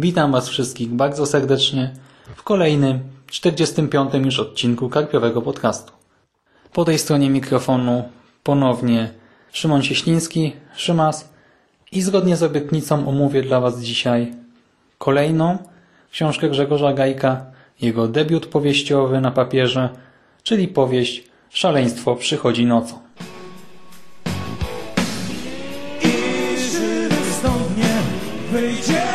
Witam Was wszystkich bardzo serdecznie w kolejnym, 45. już odcinku Karpiowego Podcastu. Po tej stronie mikrofonu ponownie Szymon Cieśliński, Szymas i zgodnie z obietnicą omówię dla Was dzisiaj kolejną książkę Grzegorza Gajka, jego debiut powieściowy na papierze, czyli powieść Szaleństwo przychodzi nocą. I żywy stąd wyjdzie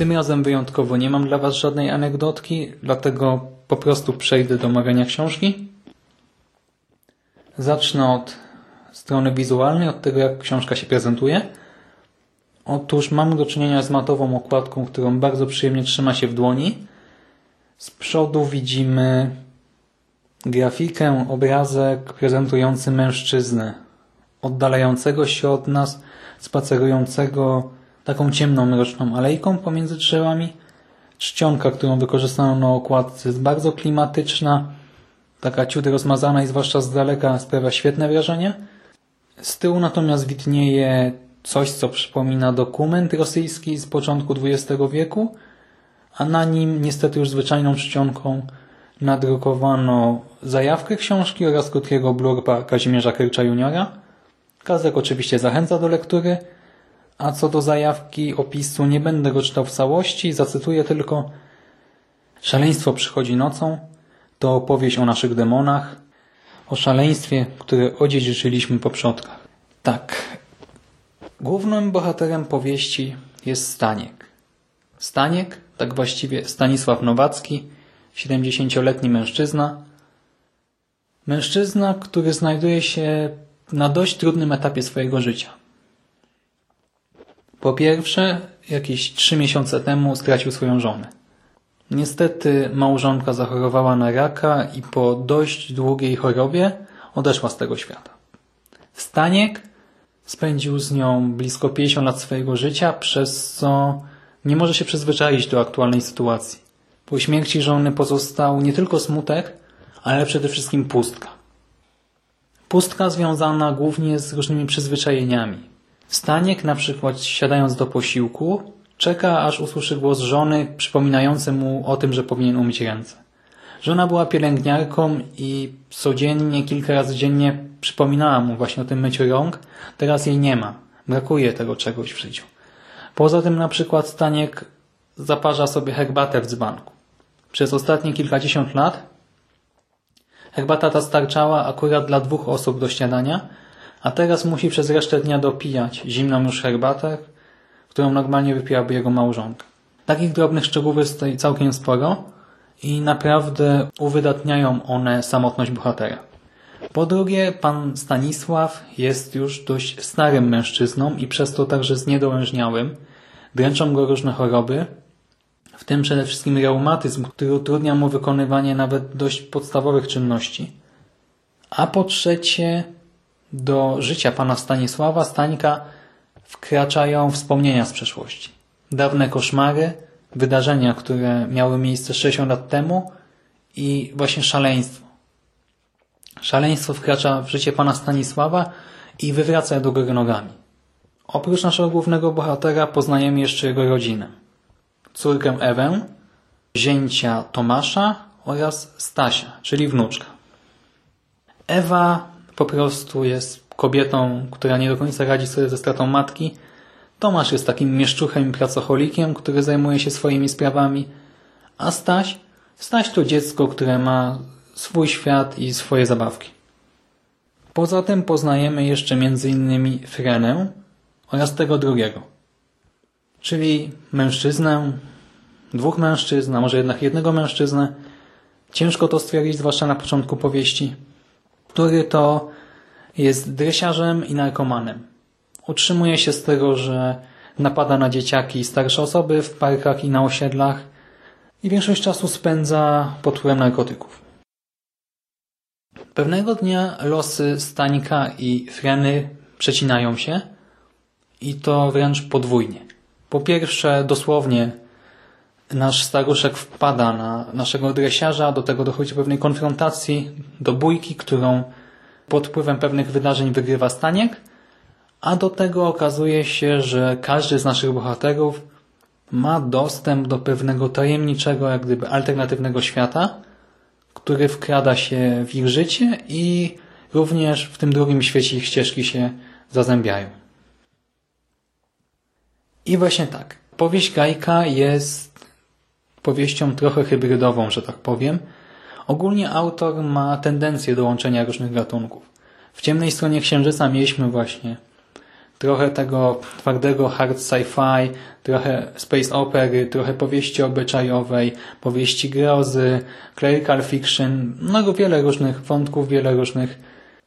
Tym razem wyjątkowo nie mam dla Was żadnej anegdotki, dlatego po prostu przejdę do omawiania książki. Zacznę od strony wizualnej, od tego jak książka się prezentuje. Otóż mamy do czynienia z matową okładką, którą bardzo przyjemnie trzyma się w dłoni. Z przodu widzimy grafikę, obrazek prezentujący mężczyznę oddalającego się od nas, spacerującego taką ciemną, mroczną alejką pomiędzy drzewami. Czcionka, którą wykorzystano na okładce jest bardzo klimatyczna, taka ciut rozmazana i zwłaszcza z daleka sprawia świetne wrażenie. Z tyłu natomiast widnieje coś, co przypomina dokument rosyjski z początku XX wieku, a na nim niestety już zwyczajną czcionką nadrukowano zajawkę książki oraz krótkiego blurba Kazimierza Krycza juniora. Kazek oczywiście zachęca do lektury, a co do zajawki opisu nie będę go czytał w całości, zacytuję tylko Szaleństwo przychodzi nocą to opowieść o naszych demonach, o szaleństwie, które odziedziczyliśmy po przodkach. Tak, głównym bohaterem powieści jest Staniek. Staniek, tak właściwie Stanisław Nowacki, 70-letni mężczyzna. Mężczyzna, który znajduje się na dość trudnym etapie swojego życia. Po pierwsze, jakieś trzy miesiące temu stracił swoją żonę. Niestety małżonka zachorowała na raka i po dość długiej chorobie odeszła z tego świata. Staniek spędził z nią blisko 50 lat swojego życia, przez co nie może się przyzwyczaić do aktualnej sytuacji. Po śmierci żony pozostał nie tylko smutek, ale przede wszystkim pustka. Pustka związana głównie z różnymi przyzwyczajeniami. Staniek na przykład siadając do posiłku czeka aż usłyszy głos żony przypominający mu o tym, że powinien umyć ręce. Żona była pielęgniarką i codziennie, kilka razy dziennie przypominała mu właśnie o tym myciu rąk. Teraz jej nie ma. Brakuje tego czegoś w życiu. Poza tym na przykład Staniek zaparza sobie herbatę w dzbanku. Przez ostatnie kilkadziesiąt lat herbata ta starczała akurat dla dwóch osób do śniadania, a teraz musi przez resztę dnia dopijać zimną już herbatę, którą normalnie wypiłaby jego małżonka. Takich drobnych szczegółów jest tutaj całkiem sporo i naprawdę uwydatniają one samotność bohatera. Po drugie, pan Stanisław jest już dość starym mężczyzną i przez to także zniedołężniałym. Dręczą go różne choroby, w tym przede wszystkim reumatyzm, który utrudnia mu wykonywanie nawet dość podstawowych czynności. A po trzecie, do życia pana Stanisława Stańka wkraczają wspomnienia z przeszłości. Dawne koszmary, wydarzenia, które miały miejsce 60 lat temu i właśnie szaleństwo. Szaleństwo wkracza w życie pana Stanisława i wywraca do góry nogami. Oprócz naszego głównego bohatera poznajemy jeszcze jego rodzinę. Córkę Ewę, zięcia Tomasza oraz Stasia, czyli wnuczka. Ewa po prostu jest kobietą, która nie do końca radzi sobie ze stratą matki. Tomasz jest takim mieszczuchem i pracocholikiem, który zajmuje się swoimi sprawami. A Staś? Staś to dziecko, które ma swój świat i swoje zabawki. Poza tym poznajemy jeszcze m.in. Frenę oraz tego drugiego. Czyli mężczyznę, dwóch mężczyzn, a może jednak jednego mężczyznę. Ciężko to stwierdzić, zwłaszcza na początku powieści. Który to jest dresiarzem i narkomanem. Utrzymuje się z tego, że napada na dzieciaki i starsze osoby w parkach i na osiedlach i większość czasu spędza pod wpływem narkotyków. Pewnego dnia losy Stanika i Freny przecinają się, I to wręcz podwójnie. Po pierwsze, dosłownie nasz staruszek wpada na naszego dresiarza, do tego dochodzi pewnej konfrontacji, do bójki, którą pod wpływem pewnych wydarzeń wygrywa Staniek, a do tego okazuje się, że każdy z naszych bohaterów ma dostęp do pewnego tajemniczego, jak gdyby alternatywnego świata, który wkrada się w ich życie i również w tym drugim świecie ich ścieżki się zazębiają. I właśnie tak. Powieść Gajka jest powieścią trochę hybrydową, że tak powiem. Ogólnie autor ma tendencję do łączenia różnych gatunków. W ciemnej stronie księżyca mieliśmy właśnie trochę tego twardego hard sci-fi, trochę space opery, trochę powieści obyczajowej, powieści grozy, clerical fiction, no wiele różnych wątków, wiele różnych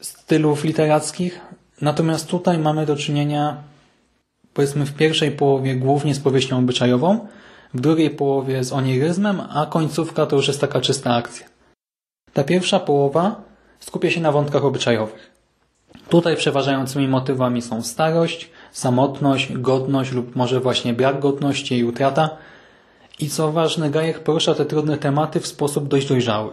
stylów literackich. Natomiast tutaj mamy do czynienia powiedzmy w pierwszej połowie głównie z powieścią obyczajową, w drugiej połowie z oniryzmem, a końcówka to już jest taka czysta akcja. Ta pierwsza połowa skupia się na wątkach obyczajowych. Tutaj przeważającymi motywami są starość, samotność, godność lub może właśnie brak godności i utrata. I co ważne, Gajek porusza te trudne tematy w sposób dość dojrzały.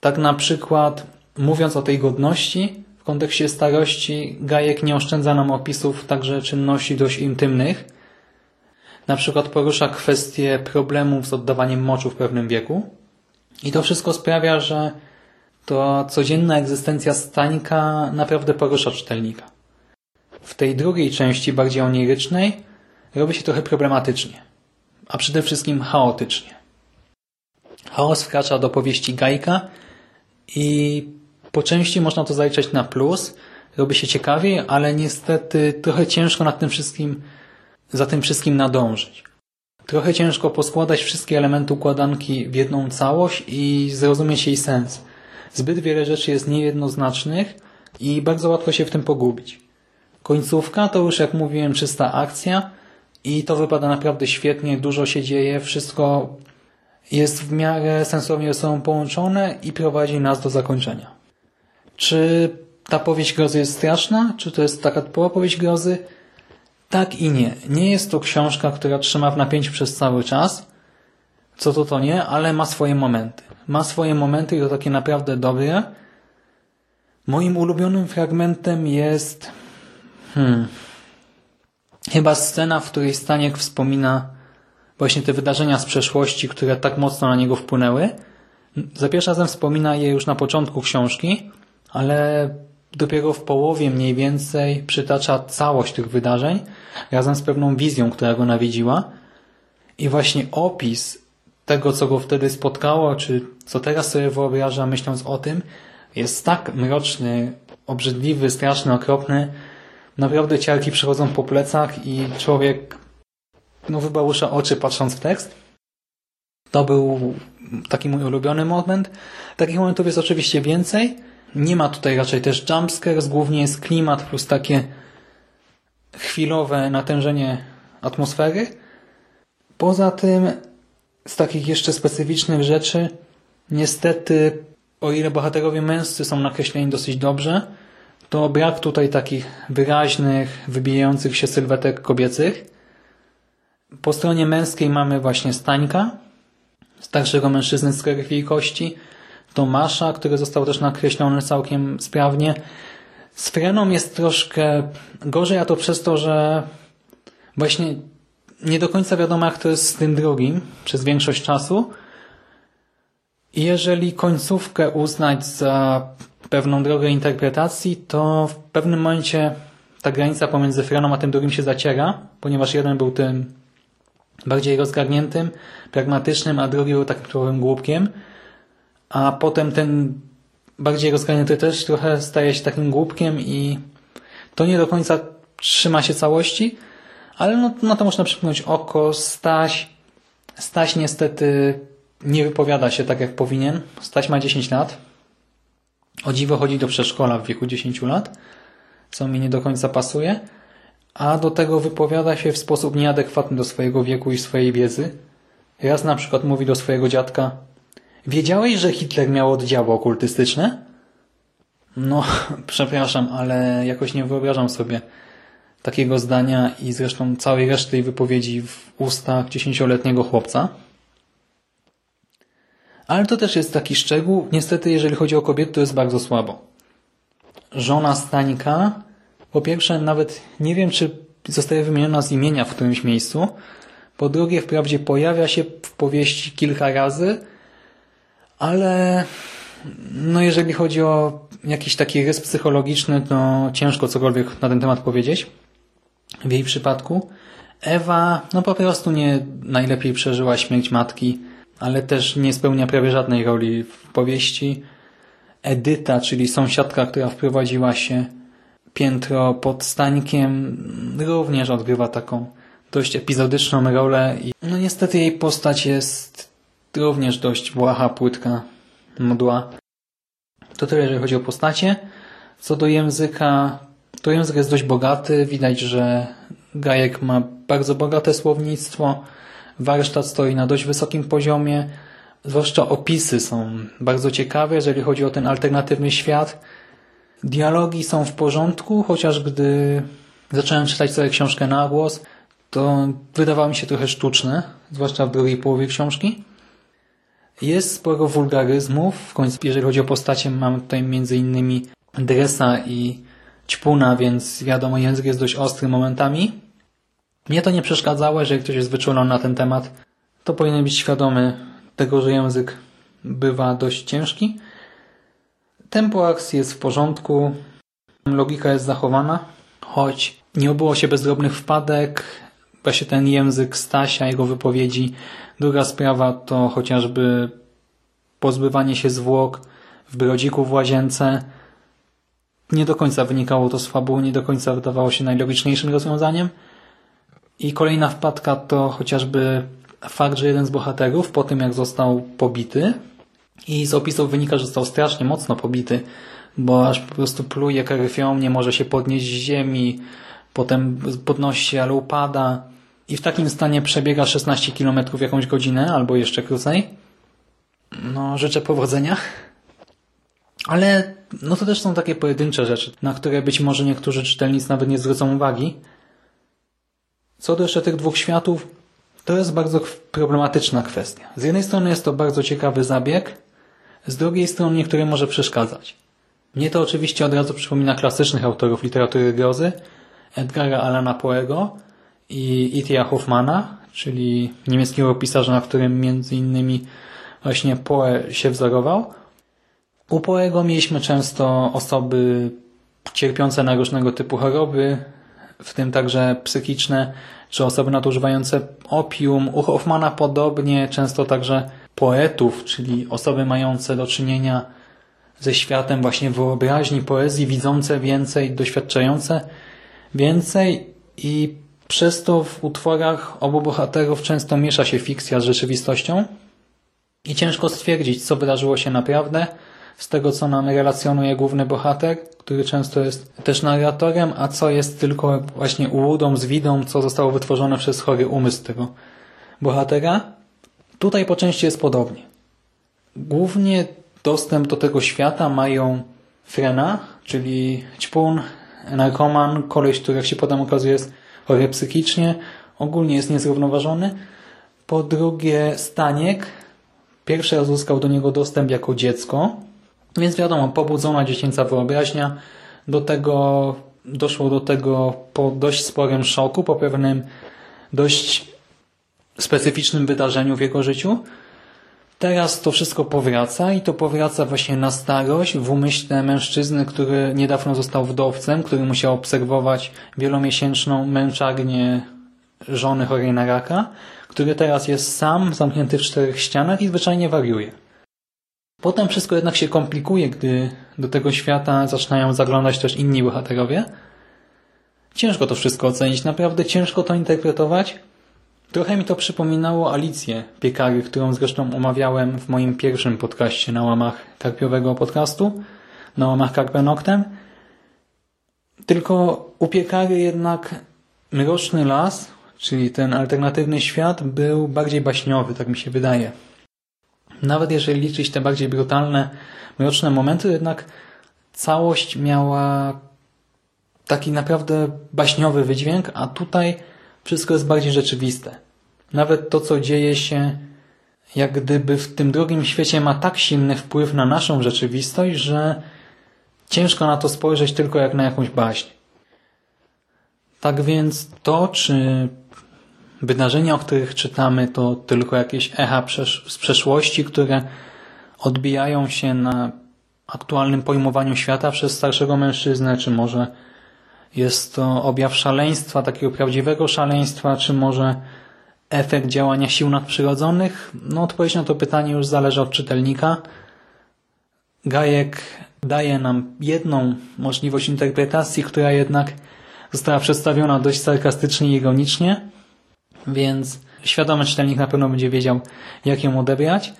Tak na przykład, mówiąc o tej godności, w kontekście starości, Gajek nie oszczędza nam opisów także czynności dość intymnych. Na przykład porusza kwestię problemów z oddawaniem moczu w pewnym wieku. I to wszystko sprawia, że to codzienna egzystencja Stańka naprawdę porusza czytelnika. W tej drugiej części, bardziej onirycznej, robi się trochę problematycznie, a przede wszystkim chaotycznie. Chaos wkracza do powieści Gajka i po części można to zaliczać na plus, robi się ciekawiej, ale niestety trochę ciężko nad tym wszystkim, za tym wszystkim nadążyć. Trochę ciężko poskładać wszystkie elementy układanki w jedną całość i zrozumieć jej sens. Zbyt wiele rzeczy jest niejednoznacznych i bardzo łatwo się w tym pogubić. Końcówka to już, jak mówiłem, czysta akcja i to wypada naprawdę świetnie, dużo się dzieje, wszystko jest w miarę sensownie ze sobą połączone i prowadzi nas do zakończenia. Czy ta powieść grozy jest straszna? Czy to jest taka typowa powieść grozy? Tak i nie. Nie jest to książka, która trzyma w napięciu przez cały czas. Co to to nie, ale ma swoje momenty ma swoje momenty i to takie naprawdę dobre. Moim ulubionym fragmentem jest hmm, chyba scena, w której Staniek wspomina właśnie te wydarzenia z przeszłości, które tak mocno na niego wpłynęły. Za pierwszym razem wspomina je już na początku książki, ale dopiero w połowie mniej więcej przytacza całość tych wydarzeń razem z pewną wizją, która go nawiedziła. I właśnie opis tego, co go wtedy spotkało, czy co teraz sobie wyobraża, myśląc o tym, jest tak mroczny, obrzydliwy, straszny, okropny. Naprawdę ciarki przechodzą po plecach i człowiek no, wybałusza oczy patrząc w tekst. To był taki mój ulubiony moment. Takich momentów jest oczywiście więcej. Nie ma tutaj raczej też jumpscares, głównie jest klimat plus takie chwilowe natężenie atmosfery. Poza tym z takich jeszcze specyficznych rzeczy, niestety, o ile bohaterowie męscy są nakreśleni dosyć dobrze, to brak tutaj takich wyraźnych, wybijających się sylwetek kobiecych. Po stronie męskiej mamy właśnie Stańka, starszego mężczyzny z krwi i kości, Tomasza, który został też nakreślony całkiem sprawnie. Z Freną jest troszkę gorzej, a to przez to, że właśnie nie do końca wiadomo, jak to jest z tym drugim przez większość czasu. Jeżeli końcówkę uznać za pewną drogę interpretacji, to w pewnym momencie ta granica pomiędzy Freną a tym drugim się zaciera, ponieważ jeden był tym bardziej rozgarniętym, pragmatycznym, a drugi był takim typowym głupkiem, a potem ten bardziej rozgarnięty też trochę staje się takim głupkiem i to nie do końca trzyma się całości, ale no, na to można przymknąć oko. Staś, Staś niestety nie wypowiada się tak, jak powinien. Staś ma 10 lat. O dziwo chodzi do przedszkola w wieku 10 lat, co mi nie do końca pasuje. A do tego wypowiada się w sposób nieadekwatny do swojego wieku i swojej wiedzy. Raz na przykład mówi do swojego dziadka Wiedziałeś, że Hitler miał oddziały okultystyczne? No, przepraszam, ale jakoś nie wyobrażam sobie takiego zdania i zresztą całej reszty wypowiedzi w ustach dziesięcioletniego chłopca. Ale to też jest taki szczegół. Niestety, jeżeli chodzi o kobiety, to jest bardzo słabo. Żona Stańka, po pierwsze, nawet nie wiem, czy zostaje wymieniona z imienia w którymś miejscu. Po drugie, wprawdzie pojawia się w powieści kilka razy, ale no jeżeli chodzi o jakiś taki rys psychologiczny, to ciężko cokolwiek na ten temat powiedzieć. W jej przypadku Ewa no po prostu nie najlepiej przeżyła śmierć matki, ale też nie spełnia prawie żadnej roli w powieści. Edyta, czyli sąsiadka, która wprowadziła się piętro pod Stańkiem, również odgrywa taką dość epizodyczną rolę i no niestety jej postać jest również dość błaha, płytka, mdła. To tyle, jeżeli chodzi o postacie. Co do języka, to język jest dość bogaty. Widać, że Gajek ma bardzo bogate słownictwo. Warsztat stoi na dość wysokim poziomie. Zwłaszcza opisy są bardzo ciekawe, jeżeli chodzi o ten alternatywny świat. Dialogi są w porządku, chociaż gdy zacząłem czytać sobie książkę na głos, to wydawało mi się trochę sztuczne, zwłaszcza w drugiej połowie książki. Jest sporo wulgaryzmów. W końcu, jeżeli chodzi o postacie, mamy tutaj innymi Dresa i Ćpuna, więc wiadomo, język jest dość ostry momentami. Mnie to nie przeszkadzało, jeżeli ktoś jest wyczulony na ten temat, to powinien być świadomy tego, że język bywa dość ciężki. Tempo akcji jest w porządku, logika jest zachowana, choć nie obyło się bez drobnych wpadek, właśnie ten język Stasia, jego wypowiedzi. Druga sprawa to chociażby pozbywanie się zwłok w brodziku w łazience. Nie do końca wynikało to z fabuły, nie do końca wydawało się najlogiczniejszym rozwiązaniem. I kolejna wpadka to chociażby fakt, że jeden z bohaterów po tym jak został pobity i z opisów wynika, że został strasznie mocno pobity, bo aż po prostu pluje krwią, nie może się podnieść z ziemi, potem podnosi się, ale upada i w takim stanie przebiega 16 km jakąś godzinę albo jeszcze krócej. No, życzę powodzenia. Ale no to też są takie pojedyncze rzeczy, na które być może niektórzy czytelnicy nawet nie zwrócą uwagi. Co do jeszcze tych dwóch światów, to jest bardzo problematyczna kwestia. Z jednej strony jest to bardzo ciekawy zabieg, z drugiej strony niektórym może przeszkadzać. Mnie to oczywiście od razu przypomina klasycznych autorów literatury grozy, Edgara Allana Poe'ego i Itia Hoffmana, czyli niemieckiego pisarza, na którym między innymi właśnie Poe się wzorował. U Poego mieliśmy często osoby cierpiące na różnego typu choroby, w tym także psychiczne, czy osoby nadużywające opium. U Hoffmana podobnie, często także poetów, czyli osoby mające do czynienia ze światem właśnie wyobraźni, poezji, widzące więcej, doświadczające więcej i przez to w utworach obu bohaterów często miesza się fikcja z rzeczywistością i ciężko stwierdzić, co wydarzyło się naprawdę z tego, co nam relacjonuje główny bohater, który często jest też narratorem, a co jest tylko właśnie ułudą, zwidą, co zostało wytworzone przez chory umysł tego bohatera. Tutaj po części jest podobnie. Głównie dostęp do tego świata mają Frena, czyli ćpun, narkoman, koleś, który jak się potem okazuje jest chory psychicznie, ogólnie jest niezrównoważony. Po drugie Staniek, pierwszy raz uzyskał do niego dostęp jako dziecko, więc wiadomo, pobudzona dziecięca wyobraźnia. Do tego doszło do tego po dość sporym szoku, po pewnym dość specyficznym wydarzeniu w jego życiu. Teraz to wszystko powraca i to powraca właśnie na starość w umyśle mężczyzny, który niedawno został wdowcem, który musiał obserwować wielomiesięczną męczarnię żony chorej na raka, który teraz jest sam, zamknięty w czterech ścianach i zwyczajnie wariuje. Potem wszystko jednak się komplikuje, gdy do tego świata zaczynają zaglądać też inni bohaterowie. Ciężko to wszystko ocenić, naprawdę ciężko to interpretować. Trochę mi to przypominało Alicję Piekary, którą zresztą omawiałem w moim pierwszym podcaście na łamach karpiowego podcastu, na łamach Carpe Noctem. Tylko u Piekary jednak Mroczny Las, czyli ten alternatywny świat, był bardziej baśniowy, tak mi się wydaje. Nawet jeżeli liczyć te bardziej brutalne, mroczne momenty, jednak całość miała taki naprawdę baśniowy wydźwięk, a tutaj wszystko jest bardziej rzeczywiste. Nawet to, co dzieje się jak gdyby w tym drugim świecie ma tak silny wpływ na naszą rzeczywistość, że ciężko na to spojrzeć tylko jak na jakąś baśń. Tak więc to, czy wydarzenia, o których czytamy, to tylko jakieś echa z przeszłości, które odbijają się na aktualnym pojmowaniu świata przez starszego mężczyznę, czy może jest to objaw szaleństwa, takiego prawdziwego szaleństwa, czy może efekt działania sił nadprzyrodzonych? No odpowiedź na to pytanie już zależy od czytelnika. Gajek daje nam jedną możliwość interpretacji, która jednak została przedstawiona dość sarkastycznie i ironicznie, więc świadomy czytelnik na pewno będzie wiedział, jak ją odebrać.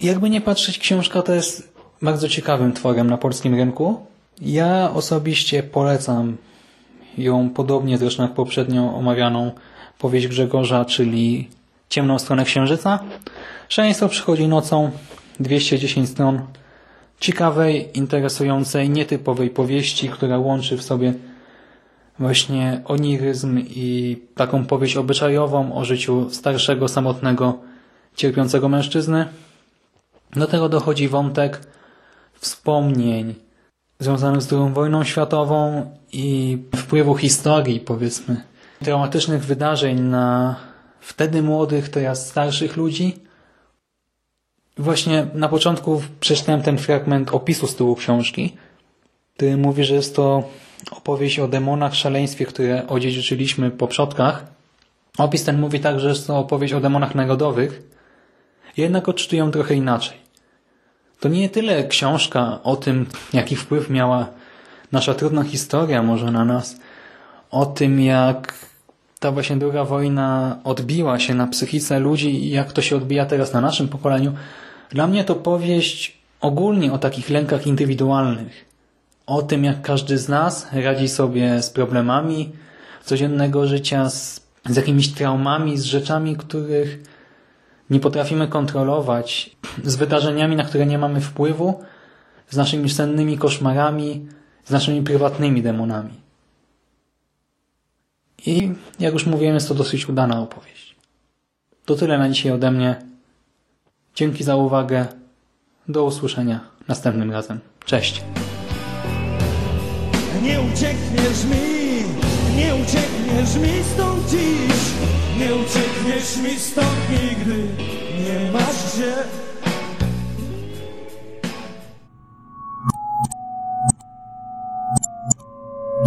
Jakby nie patrzeć, książka to jest bardzo ciekawym tworem na polskim rynku. Ja osobiście polecam ją podobnie zresztą jak poprzednio omawianą powieść Grzegorza, czyli Ciemną stronę księżyca. Szaleństwo przychodzi nocą, 210 stron ciekawej, interesującej, nietypowej powieści, która łączy w sobie właśnie oniryzm i taką powieść obyczajową o życiu starszego, samotnego, cierpiącego mężczyzny. Do tego dochodzi wątek wspomnień związanych z II wojną światową i wpływu historii, powiedzmy, traumatycznych wydarzeń na wtedy młodych, teraz starszych ludzi. Właśnie na początku przeczytałem ten fragment opisu z tyłu książki, który mówi, że jest to opowieść o demonach, szaleństwie, które odziedziczyliśmy po przodkach. Opis ten mówi tak, że jest to opowieść o demonach narodowych, jednak odczytują trochę inaczej. To nie tyle książka o tym, jaki wpływ miała nasza trudna historia może na nas, o tym, jak ta właśnie druga wojna odbiła się na psychice ludzi i jak to się odbija teraz na naszym pokoleniu. Dla mnie to powieść ogólnie o takich lękach indywidualnych o tym, jak każdy z nas radzi sobie z problemami codziennego życia, z, z jakimiś traumami, z rzeczami, których potrafimy kontrolować, z wydarzeniami, na które nie mamy wpływu, z naszymi sennymi koszmarami, z naszymi prywatnymi demonami. I jak już mówiłem, jest to dosyć udana opowieść. To tyle na dzisiaj ode mnie. Dzięki za uwagę. Do usłyszenia następnym razem. Cześć! Nie uciekniesz mi, nie uciekniesz mi stąd dziś Nie uciekniesz mi stąd nigdy, nie masz gdzie